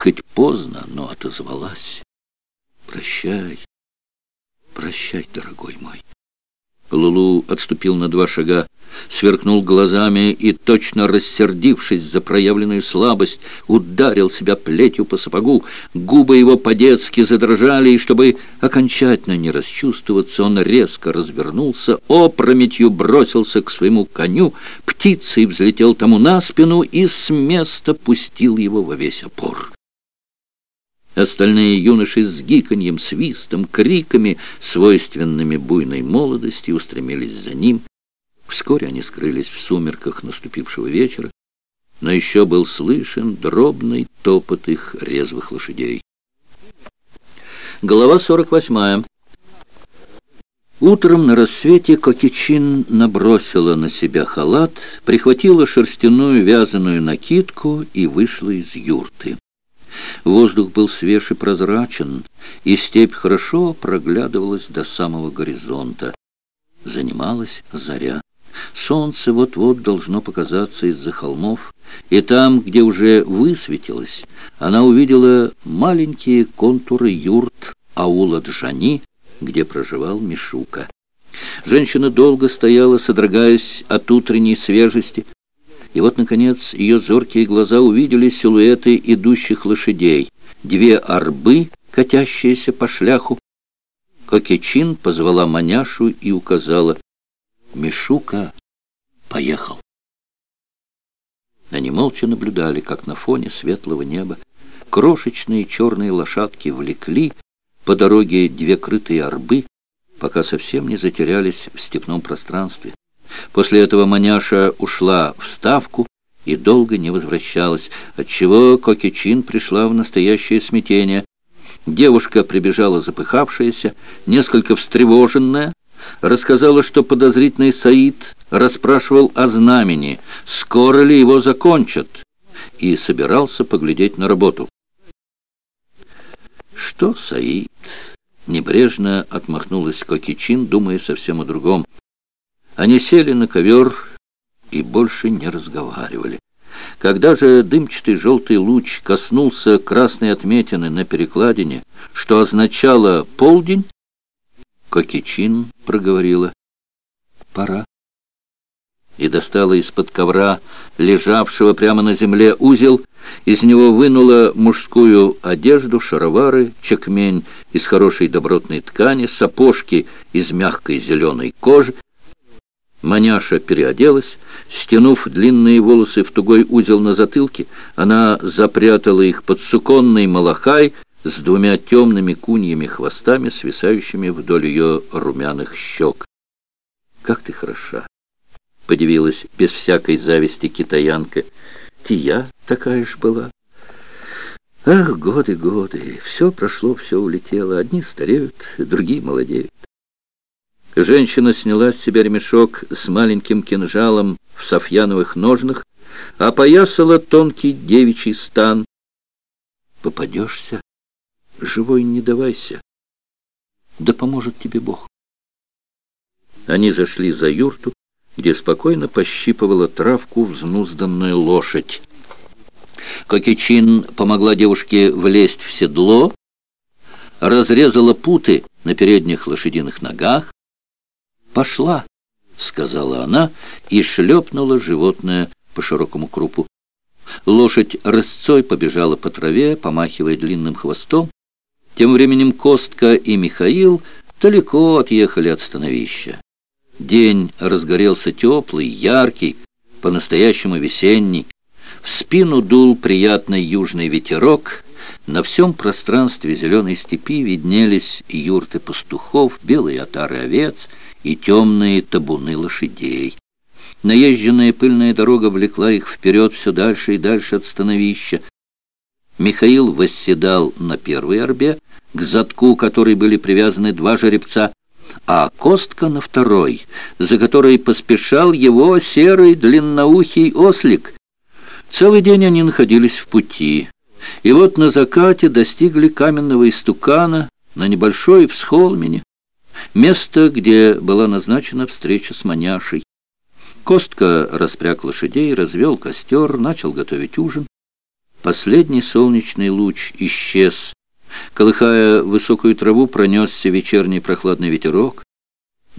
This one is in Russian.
Хоть поздно, но отозвалась. Прощай, прощай, дорогой мой. Лулу отступил на два шага, сверкнул глазами и, точно рассердившись за проявленную слабость, ударил себя плетью по сапогу. Губы его по-детски задрожали, и чтобы окончательно не расчувствоваться, он резко развернулся, опрометью бросился к своему коню, птицей взлетел тому на спину и с места пустил его во весь опор. Остальные юноши с гиканьем, свистом, криками, свойственными буйной молодости, устремились за ним. Вскоре они скрылись в сумерках наступившего вечера, но еще был слышен дробный топот их резвых лошадей. Глава 48. Утром на рассвете Кокичин набросила на себя халат, прихватила шерстяную вязаную накидку и вышла из юрты. Воздух был свеж и прозрачен, и степь хорошо проглядывалась до самого горизонта. Занималась заря. Солнце вот-вот должно показаться из-за холмов, и там, где уже высветилось, она увидела маленькие контуры юрт аула Джани, где проживал Мишука. Женщина долго стояла, содрогаясь от утренней свежести, и вот, наконец, ее зоркие глаза увидели силуэты идущих лошадей, две арбы, катящиеся по шляху. Кокечин позвала маняшу и указала. Мишука поехал. Они молча наблюдали, как на фоне светлого неба крошечные черные лошадки влекли по дороге две крытые арбы, пока совсем не затерялись в степном пространстве. После этого маняша ушла в ставку и долго не возвращалась, отчего Кокичин пришла в настоящее смятение. Девушка прибежала запыхавшаяся, несколько встревоженная, рассказала, что подозрительный Саид расспрашивал о знамени, скоро ли его закончат, и собирался поглядеть на работу. «Что, Саид?» — небрежно отмахнулась Кокичин, думая совсем о другом. Они сели на ковер и больше не разговаривали. Когда же дымчатый желтый луч коснулся красной отметины на перекладине, что означало «полдень», Кокичин проговорила «пора» и достала из-под ковра, лежавшего прямо на земле, узел. Из него вынула мужскую одежду, шаровары, чекмень из хорошей добротной ткани, сапожки из мягкой зеленой кожи, Маняша переоделась, стянув длинные волосы в тугой узел на затылке, она запрятала их под суконный малахай с двумя темными куньями хвостами, свисающими вдоль ее румяных щек. «Как ты хороша!» — подивилась без всякой зависти китаянка. «Тия такая ж была». «Ах, годы, годы! Все прошло, все улетело. Одни стареют, другие молодеют. Женщина сняла с себя ремешок с маленьким кинжалом в софьяновых ножнах, опоясала тонкий девичий стан. Попадешься, живой не давайся, да поможет тебе Бог. Они зашли за юрту, где спокойно пощипывала травку взнузданная лошадь. Кокичин помогла девушке влезть в седло, разрезала путы на передних лошадиных ногах, «Пошла!» — сказала она и шлепнула животное по широкому крупу. Лошадь рысцой побежала по траве, помахивая длинным хвостом. Тем временем Костка и Михаил далеко отъехали от становища. День разгорелся теплый, яркий, по-настоящему весенний. В спину дул приятный южный ветерок. На всем пространстве зеленой степи виднелись юрты пастухов, белые отары овец — и темные табуны лошадей. Наезженная пыльная дорога влекла их вперед все дальше и дальше от становища. Михаил восседал на первой орбе, к задку которой были привязаны два жеребца, а Костка на второй, за которой поспешал его серый длинноухий ослик. Целый день они находились в пути, и вот на закате достигли каменного истукана на небольшой всхолмене место, где была назначена встреча с маняшей. Костка распряг лошадей, развел костер, начал готовить ужин. Последний солнечный луч исчез. Колыхая высокую траву, пронесся вечерний прохладный ветерок.